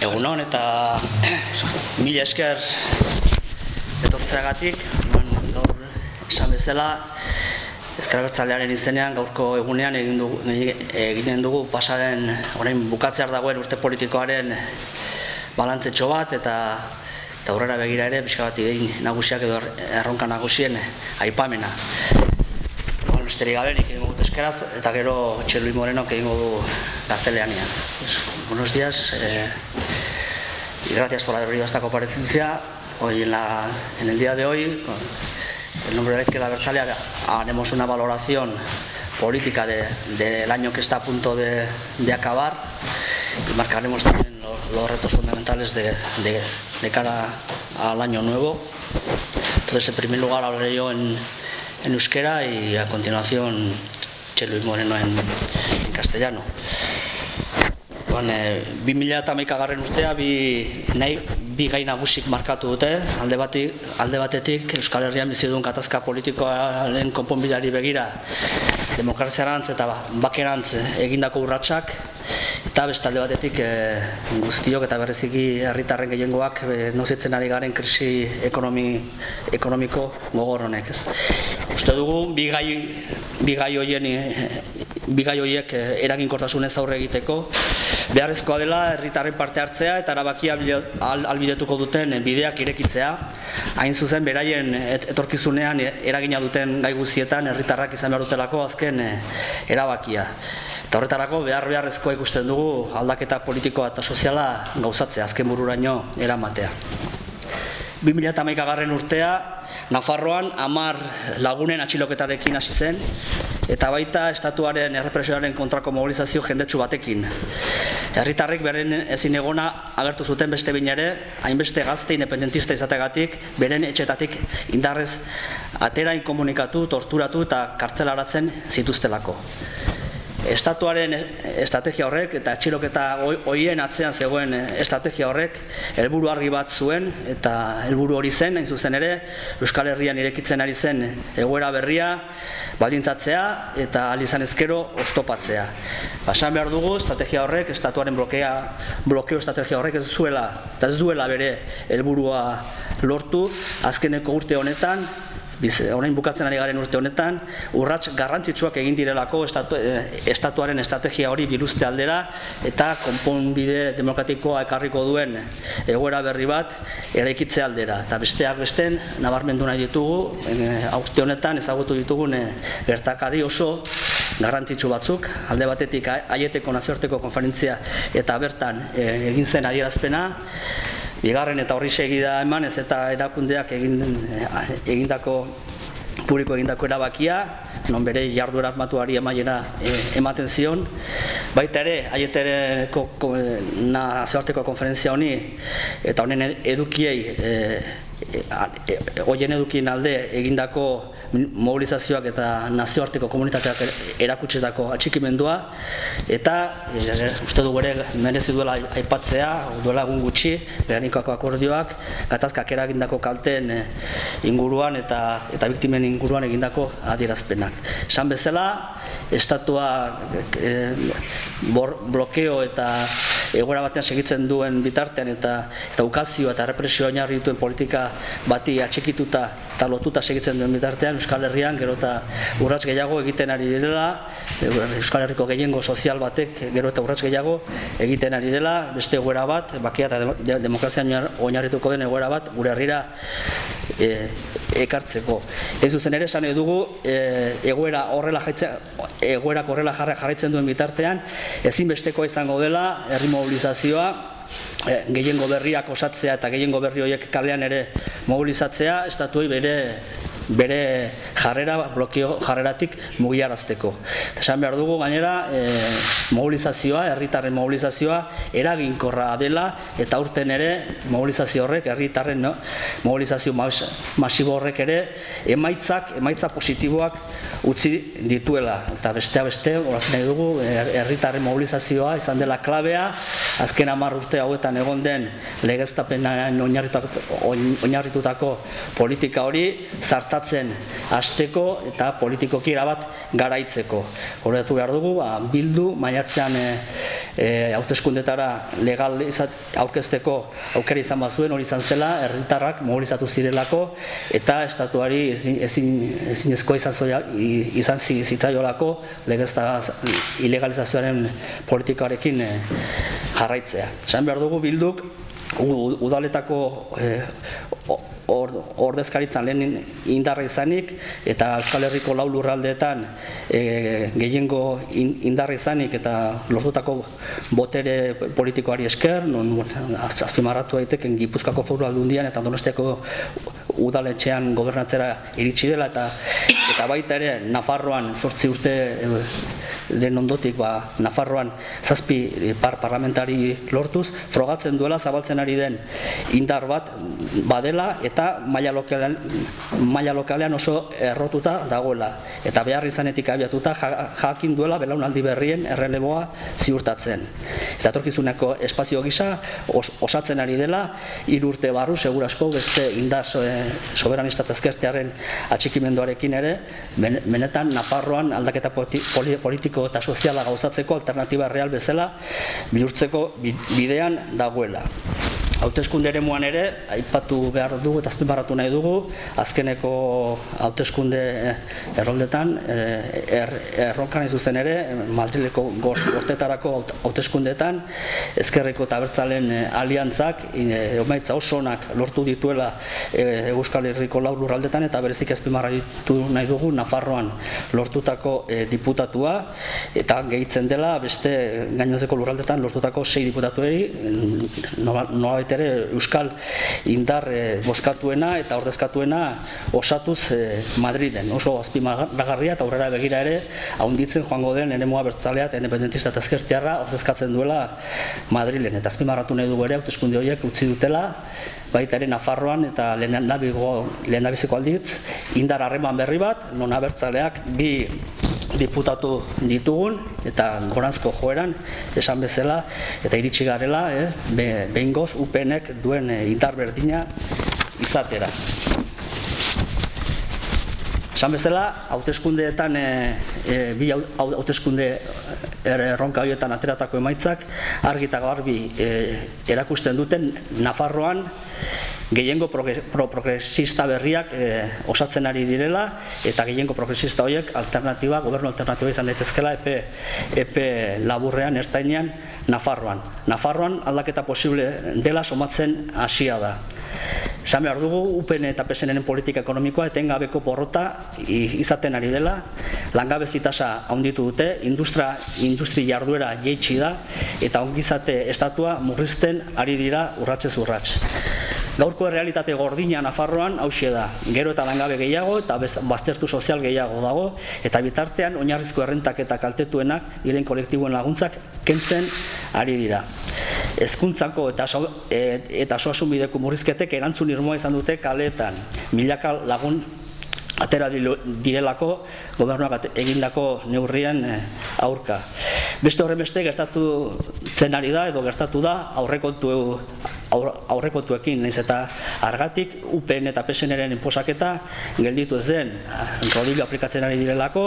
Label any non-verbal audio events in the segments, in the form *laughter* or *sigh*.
Egun hon eta *clears throat* mila esker etortzeagatik, gaur esan bezala, Ezkarabertzalearen izenean gaurko egunean egin dugu, eginen dugu pasaren orain bukatzear dagoen urte politikoaren balantzetxo bat eta eta aurrera begira ere pixka bat egin nagusiak edo erronka nagusien aipamena. Bueno, besterik gabe nik egingo dut eskeraz eta gero Txelui Morenok egingo du gazteleaniaz. buenos días. Eh, y gracias por haber venido a esta comparecencia. Hoy en, la, en el día de hoy, con el nombre de la izquierda Berchalea, haremos una valoración política de, del año que está a punto de, acabar y marcaremos también los, retos fundamentales de, cara al año nuevo. Entonces, en primer lugar, hablaré yo en, en euskera y a continuación Che Luis Moreno en, en castellano. Bon, e, 2008 garren urtea bi, nahi, bi gai nagusik markatu dute, alde, bati, alde batetik Euskal Herrian bizi duen katazka politikoaren konponbidari begira demokraziarantz eta bakerantz egindako urratsak eta beste alde batetik e, guztiok eta berreziki herritarren gehiengoak e, nozitzen ari garen krisi ekonomi, ekonomiko gogor honek. Ez. Uste dugu bi gai, bi gai hoien bigai horiek eraginkortasunez aurre egiteko beharrezkoa dela herritarren parte hartzea eta erabakia albidetuko duten bideak irekitzea. Hain zuzen beraien etorkizunean eragina duten gai guztietan herritarrak izan behar dutelako azken erabakia. Eta horretarako behar beharrezkoa ikusten dugu aldaketa politikoa eta soziala gauzatzea azken bururaino eramatea. 2008 garren urtea Nafarroan amar lagunen atxiloketarekin hasi zen eta baita estatuaren errepresioaren kontrako mobilizazio jendetsu batekin. Herritarrek beren ezin egona agertu zuten beste bine ere, hainbeste gazte independentista izategatik, beren etxetatik indarrez atera inkomunikatu, torturatu eta kartzelaratzen zituztelako estatuaren estrategia horrek eta atxiloketa hoien atzean zegoen estrategia horrek helburu argi bat zuen eta helburu hori zen, hain zuzen ere, Euskal Herrian irekitzen ari zen egoera berria baldintzatzea eta alizan ezkero oztopatzea. Basan behar dugu, estrategia horrek, estatuaren blokea, blokeo estrategia horrek ez zuela, eta ez duela bere helburua lortu, azkeneko urte honetan, biz, orain bukatzen ari garen urte honetan, urrats garrantzitsuak egin direlako estatu, eh, estatuaren estrategia hori biluzte aldera, eta konponbide demokratikoa ekarriko duen egoera berri bat eraikitze aldera. Eta besteak besten, nabarmendu nahi ditugu, e, honetan ezagutu ditugun e, gertakari oso garrantzitsu batzuk, alde batetik aieteko nazioarteko konferentzia eta bertan egin zen adierazpena, bigarren eta horri segida eman ez eta erakundeak egin, eh, egindako publiko egindako erabakia, non bere jarduera armatuari emaiera eh, ematen zion. Baita ere, aietereko nazioarteko konferentzia honi eta honen edukiei e, hoien edukien alde egindako mobilizazioak eta nazioarteko komunitateak erakutsetako atxikimendua eta e, uste dugu ere merezi duela aipatzea duela egun gutxi behanikoako akordioak gatazkak eragindako kalten e, inguruan eta eta biktimen inguruan egindako adierazpenak. Esan bezala, estatua e, blokeo eta egoera batean segitzen duen bitartean eta eta ukazio eta represio oinarri dituen politika bati atxikituta eta lotuta segitzen duen bitartean Euskal Herrian gero eta urrats gehiago egiten ari direla Euskal Herriko gehiengo sozial batek gero eta urrats gehiago egiten ari dela beste egoera bat, bakia eta demokrazian oinarrituko den egoera bat gure herrira e, ekartzeko. Ez zuzen ere esan dugu e, egoera horrela egoera horrela jarraitzen duen bitartean ezinbesteko izango dela herri mobilizazioa e, gehiengo berriak osatzea eta gehiengo berri horiek kalean ere mobilizatzea estatuei bere bere jarrera blokeo jarreratik mugiarazteko. Esan behar dugu gainera e, mobilizazioa, herritarren mobilizazioa eraginkorra dela eta urten ere mobilizazio horrek herritarren no, mobilizazio masibo horrek ere emaitzak, emaitza positiboak utzi dituela eta bestea beste, horazen nahi dugu herritarren mobilizazioa izan dela klabea azken 10 urte hauetan egon den legeztapenan oinarritutako politika hori zartat aldatzen hasteko eta politikoki erabat garaitzeko. Horretu behar dugu, ba, bildu maiatzean e, e, hauteskundetara legal aurkezteko aukera izan bazuen hori izan zela herritarrak mobilizatu zirelako eta estatuari ezin ezin ezinezkoa izan zoia izan zitzaiolako ilegalizazioaren politikoarekin e, jarraitzea. Esan behar dugu bilduk udaletako e, ordezkaritzan lehen indarra izanik eta Euskal Herriko lau lurraldeetan e, gehiengo indarra izanik eta lortutako botere politikoari esker, non azpimarratu daiteken Gipuzkoako foru aldundian eta Donostiako udaletxean gobernatzera iritsi dela eta eta baita ere Nafarroan zortzi urte e, den ondotik ba, Nafarroan zazpi par parlamentari lortuz, frogatzen duela zabaltzen ari den indar bat badela eta maila lokalean, maila lokalean oso errotuta dagoela. Eta behar izanetik abiatuta jakin duela belaunaldi berrien erreleboa ziurtatzen. Eta torkizuneko espazio gisa osatzen ari dela, irurte barru segurasko beste indar soberanista ezkertearen atxikimenduarekin ere, benetan Nafarroan aldaketa politiko eta soziala gauzatzeko alternatiba real bezala bihurtzeko bidean dagoela hauteskunde ere aipatu behar dugu eta azpimarratu nahi dugu azkeneko hauteskunde erroldetan eh, er, erronkan zuzen ere Madrileko gortetarako hauteskundetan ezkerreko eta bertzalen eh, aliantzak omaitza oso onak lortu dituela Euskal Herriko laur lurraldetan eta berezik azpimarratu nahi dugu Nafarroan lortutako diputatua eta gehitzen dela beste gainozeko lurraldetan lortutako sei diputatuei nola, nola ere Euskal indar e, bozkatuena eta ordezkatuena osatuz e, Madriden. Oso azpimagarria eta aurrera begira ere haunditzen joango den enemua bertzalea eta independentista eta ezkertiarra ordezkatzen duela Madrilen. Eta azpimarratu nahi dugu ere hauteskunde horiek utzi dutela baita ere Nafarroan eta lehendabiziko alditz indar harreman berri bat, non abertzaleak bi diputatu ditugun eta goranzko joeran esan bezala eta iritsi garela eh, behingoz upenek duen e, indar berdina izatera. Esan bezala, hauteskundeetan e, e, bi hauteskunde erronka horietan ateratako emaitzak argi eta garbi e, erakusten duten Nafarroan gehiengo progresista berriak e, osatzen ari direla eta gehiengo progresista horiek alternatiba, gobernu alternatiba izan daitezkela epe, epe laburrean ertainean Nafarroan. Nafarroan aldaketa posible dela somatzen hasia da. Esan behar dugu, UPN eta PSNen politika ekonomikoa etengabeko porrota izaten ari dela, langabezi tasa handitu dute, industria, industri jarduera jeitsi da, eta ongizate estatua murrizten ari dira urratxez urratx. Gaurko realitate gordina Nafarroan hauxe da. Gero eta langabe gehiago eta baztertu sozial gehiago dago eta bitartean oinarrizko errentak eta kaltetuenak diren kolektiboen laguntzak kentzen ari dira. Hezkuntzako eta so, e, eta soasun bideko murrizketek erantzun irmoa izan dute kaletan. Milaka lagun atera direlako gobernuak egindako neurrien eh, aurka. Beste horren beste gertatu zen ari da edo gertatu da aurrekontu aurrekontuekin naiz eta argatik UPN eta PSNren inposaketa gelditu ez den rodillo aplikatzen ari direlako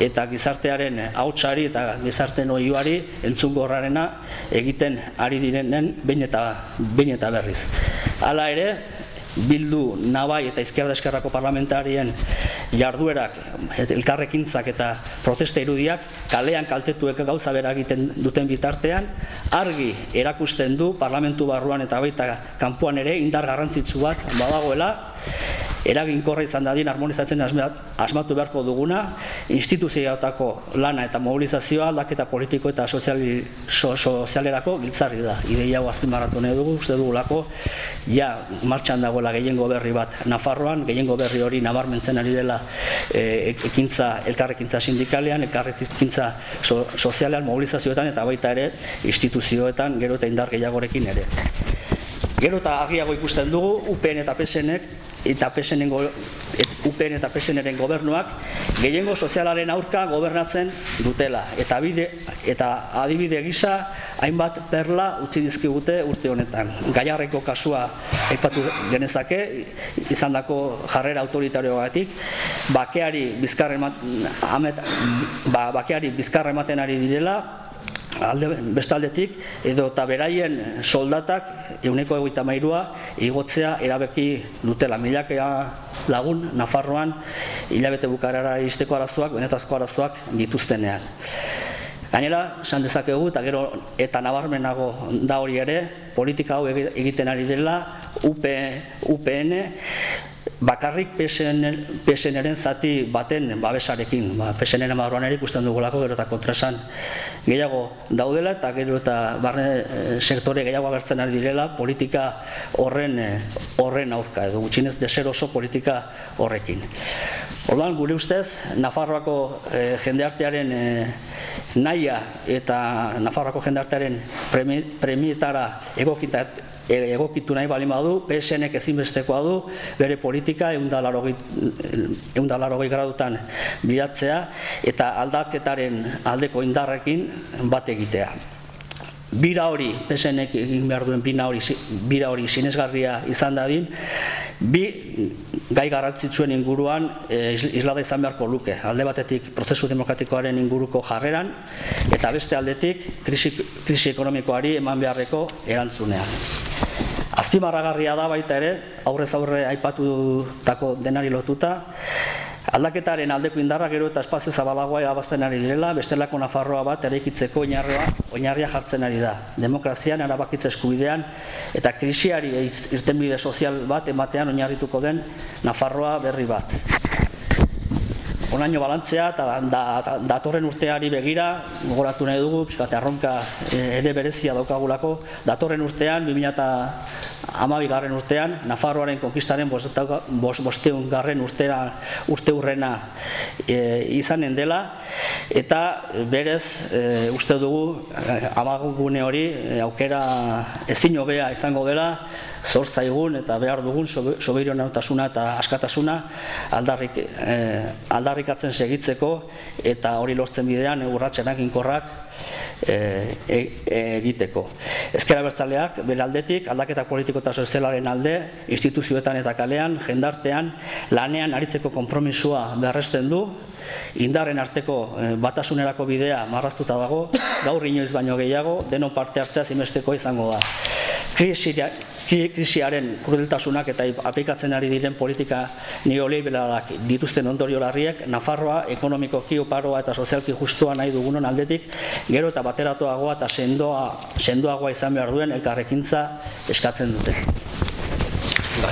eta gizartearen hautsari eta gizarteen oioari entzungorrarena egiten ari direnen behin eta behin eta berriz. Hala ere, bildu nabai eta izquierda eskerrako parlamentarien jarduerak elkarrekintzak eta protesta irudiak kalean kaltetuek gauza bera egiten duten bitartean argi erakusten du parlamentu barruan eta baita kanpoan ere indar garrantzitsu bat badagoela eraginkorra izan dadin harmonizatzen asmatu beharko duguna instituzioetako lana eta mobilizazioa aldaketa politiko eta soziali, so, sozialerako giltzarri da. Ideia hau azpimarratu nahi dugu uste dugulako ja martxan dagoela gehiengo berri bat Nafarroan gehiengo berri hori nabarmentzen ari dela e, ekintza elkarrekintza sindikalean elkarrekintza so, sozialean mobilizazioetan eta baita ere instituzioetan gero eta indar gehiagorekin ere. Gero eta argiago ikusten dugu UPN eta PSNek eta PSNen UPN eta PSNren gobernuak gehiengo sozialaren aurka gobernatzen dutela eta bide eta adibide gisa hainbat perla utzi dizkigute urte honetan. Gaiarreko kasua aipatu genezake izandako jarrera autoritarioagatik bakeari bizkar ba, bakeari bizkar ematen ari direla alde, bestaldetik edo eta beraien soldatak euneko egoita mairua igotzea erabeki dutela. Milakea lagun Nafarroan hilabete bukarara iristeko arazoak, benetazko arazoak dituztenean. Gainera, esan dezakegu eta gero eta nabarmenago da hori ere, politika hau egiten ari dela, UP, UPN, bakarrik PSN-eren zati baten babesarekin. Ba, PSN-eren barruan ere ikusten dugulako gero eta kontrasan gehiago daudela eta gero eta barne eh, sektore gehiago agertzen ari direla politika horren eh, horren aurka edo gutxinez deseroso politika horrekin. Orduan gure ustez Nafarroako e, jendeartearen e, naia eta Nafarroako jendeartearen premietara egokita egokitu nahi bali badu, PSNek ezinbestekoa du, bere politika eundalaro gradutan bilatzea eta aldaketaren aldeko indarrekin bat egitea. Bira hori, PSNek egin behar duen bira hori, bira hori sinesgarria izan dadin, bi gai garrantzitsuen inguruan e, islada izan beharko luke. Alde batetik prozesu demokratikoaren inguruko jarreran, eta beste aldetik krisi, krisi ekonomikoari eman beharreko erantzunean. Azpimarragarria da baita ere, aurrez aurre aipatutako denari lotuta, aldaketaren aldeko indarra gero eta espazio zabalagoa erabazten ari direla, bestelako Nafarroa bat eraikitzeko oinarria, oinarria jartzen ari da. Demokrazian, erabakitze eskubidean, eta krisiari irtenbide sozial bat ematean oinarrituko den Nafarroa berri bat onaino balantzea eta da, datorren urteari begira, gogoratu nahi dugu, pixkate arronka eh, ere berezia daukagulako, datorren urtean, 2000 garren urtean, Nafarroaren konkistaren bosteun garren urtera, urte urrena e, izanen dela, eta berez e, uste dugu amagune hori aukera ezin hobea izango dela, zor zaigun eta behar dugun sobeiro eta askatasuna aldarrik, eh, aldarrikatzen segitzeko eta hori lortzen bidean urratxenak inkorrak eh, e, egiteko. Ezkera bertzaleak, bere aldetik, aldaketa politiko eta sozialaren alde, instituzioetan eta kalean, jendartean, lanean aritzeko konpromisua beharresten du, indarren arteko eh, batasunerako bidea marraztuta dago, gaur inoiz baino gehiago, denon parte hartzea zimesteko izango da. Krisiak, krisiaren krudeltasunak eta aplikatzen ari diren politika neoliberalak dituzten ondorio larriek Nafarroa ekonomikoki oparoa eta sozialki justua nahi dugunon aldetik gero eta bateratuagoa eta sendoa sendoagoa izan behar duen elkarrekintza eskatzen dute.